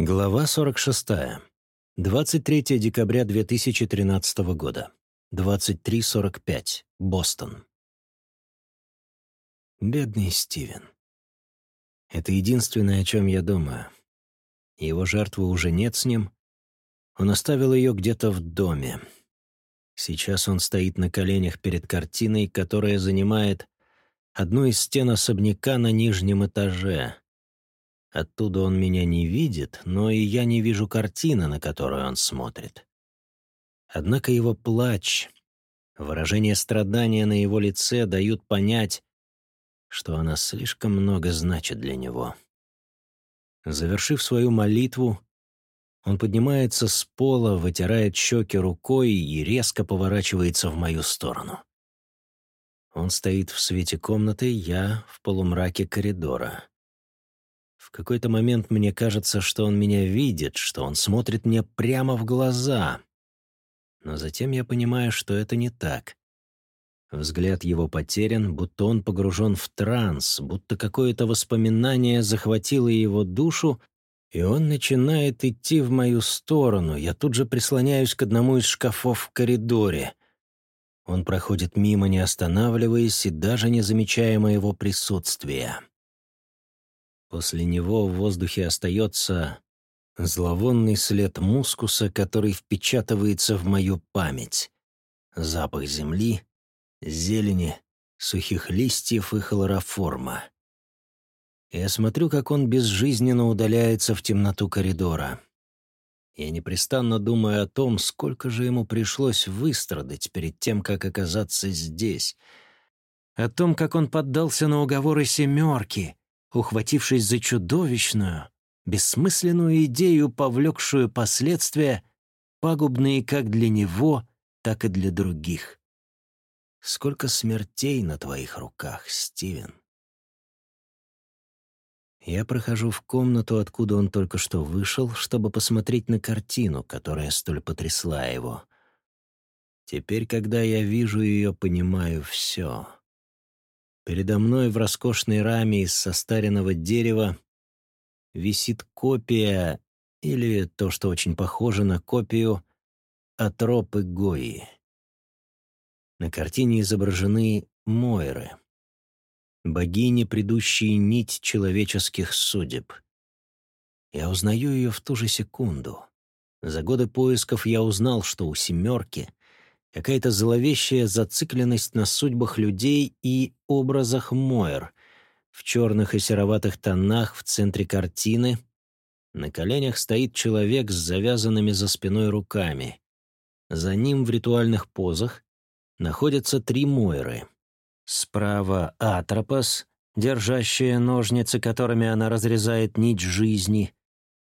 Глава 46. 23 декабря 2013 года. 23.45. Бостон. Бедный Стивен. Это единственное, о чем я думаю. Его жертвы уже нет с ним. Он оставил ее где-то в доме. Сейчас он стоит на коленях перед картиной, которая занимает одну из стен особняка на нижнем этаже — Оттуда он меня не видит, но и я не вижу картины, на которую он смотрит. Однако его плач, выражение страдания на его лице дают понять, что она слишком много значит для него. Завершив свою молитву, он поднимается с пола, вытирает щеки рукой и резко поворачивается в мою сторону. Он стоит в свете комнаты, я в полумраке коридора. В какой-то момент мне кажется, что он меня видит, что он смотрит мне прямо в глаза. Но затем я понимаю, что это не так. Взгляд его потерян, будто он погружен в транс, будто какое-то воспоминание захватило его душу, и он начинает идти в мою сторону. Я тут же прислоняюсь к одному из шкафов в коридоре. Он проходит мимо, не останавливаясь и даже не замечая моего присутствия. После него в воздухе остается зловонный след мускуса, который впечатывается в мою память. Запах земли, зелени, сухих листьев и хлороформа. Я смотрю, как он безжизненно удаляется в темноту коридора. Я непрестанно думаю о том, сколько же ему пришлось выстрадать перед тем, как оказаться здесь. О том, как он поддался на уговоры «семерки», ухватившись за чудовищную, бессмысленную идею, повлекшую последствия, пагубные как для него, так и для других. Сколько смертей на твоих руках, Стивен. Я прохожу в комнату, откуда он только что вышел, чтобы посмотреть на картину, которая столь потрясла его. Теперь, когда я вижу ее, понимаю все. Передо мной в роскошной раме из состаренного дерева висит копия, или то, что очень похоже на копию, Атропы Гои. На картине изображены Мойры, богини, предыдущие нить человеческих судеб. Я узнаю ее в ту же секунду. За годы поисков я узнал, что у «семерки» какая-то зловещая зацикленность на судьбах людей и образах Мойр. В черных и сероватых тонах в центре картины на коленях стоит человек с завязанными за спиной руками. За ним в ритуальных позах находятся три Мойры. Справа — Атропос, держащая ножницы, которыми она разрезает нить жизни —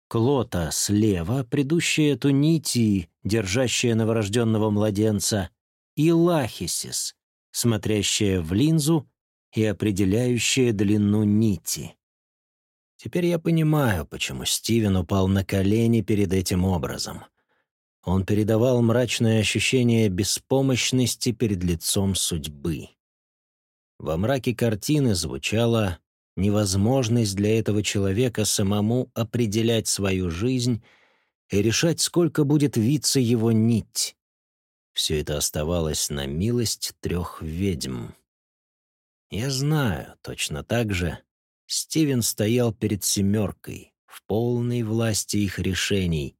Клота слева, придущая эту нити, держащая новорожденного младенца, и Лахисис, смотрящая в линзу и определяющая длину нити. Теперь я понимаю, почему Стивен упал на колени перед этим образом. Он передавал мрачное ощущение беспомощности перед лицом судьбы. Во мраке картины звучало невозможность для этого человека самому определять свою жизнь и решать, сколько будет виться его нить. Все это оставалось на милость трех ведьм. Я знаю, точно так же Стивен стоял перед семеркой, в полной власти их решений,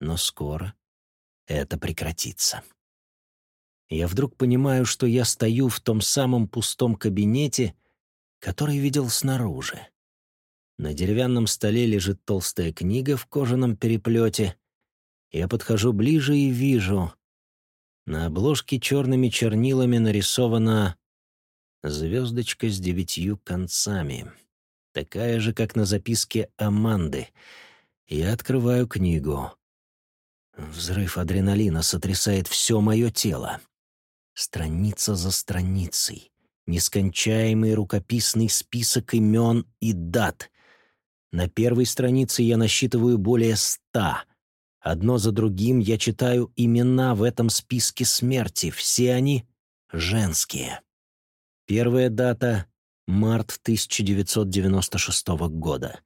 но скоро это прекратится. Я вдруг понимаю, что я стою в том самом пустом кабинете, который видел снаружи. На деревянном столе лежит толстая книга в кожаном переплете. Я подхожу ближе и вижу. На обложке черными чернилами нарисована звездочка с девятью концами, такая же, как на записке Аманды. Я открываю книгу. Взрыв адреналина сотрясает все мое тело. Страница за страницей нескончаемый рукописный список имен и дат. На первой странице я насчитываю более ста. Одно за другим я читаю имена в этом списке смерти. Все они женские. Первая дата — март 1996 года.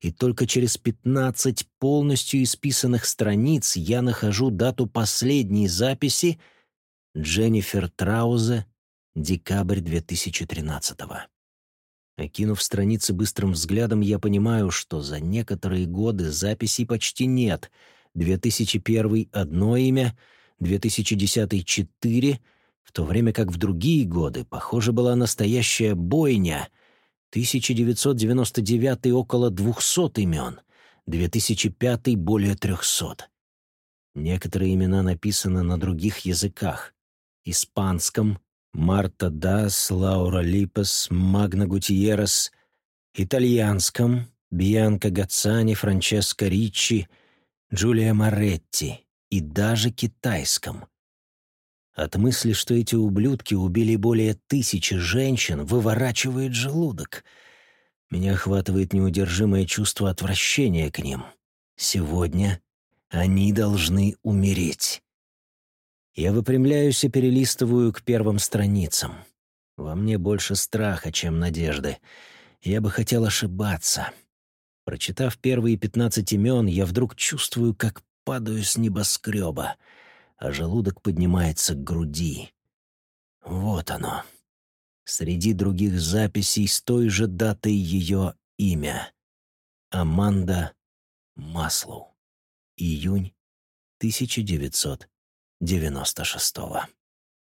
и только через 15 полностью исписанных страниц я нахожу дату последней записи Дженнифер Траузе, декабрь 2013 -го. Окинув страницы быстрым взглядом, я понимаю, что за некоторые годы записей почти нет. 2001 — одно имя, 2010 — четыре, в то время как в другие годы, похоже, была настоящая бойня. 1999 — около 200 имен, 2005 — более 300. Некоторые имена написаны на других языках — испанском, Марта Дас, Лаура Липес, Магна Гутиерес, итальянском, Бьянка Гацани, Франческо Риччи, Джулия Моретти и даже китайском. От мысли, что эти ублюдки убили более тысячи женщин, выворачивает желудок. Меня охватывает неудержимое чувство отвращения к ним. Сегодня они должны умереть. Я выпрямляюсь и перелистываю к первым страницам. Во мне больше страха, чем надежды. Я бы хотел ошибаться. Прочитав первые пятнадцать имен, я вдруг чувствую, как падаю с небоскреба, а желудок поднимается к груди. Вот оно. Среди других записей с той же датой ее имя. Аманда Маслоу. Июнь 1900 96-го.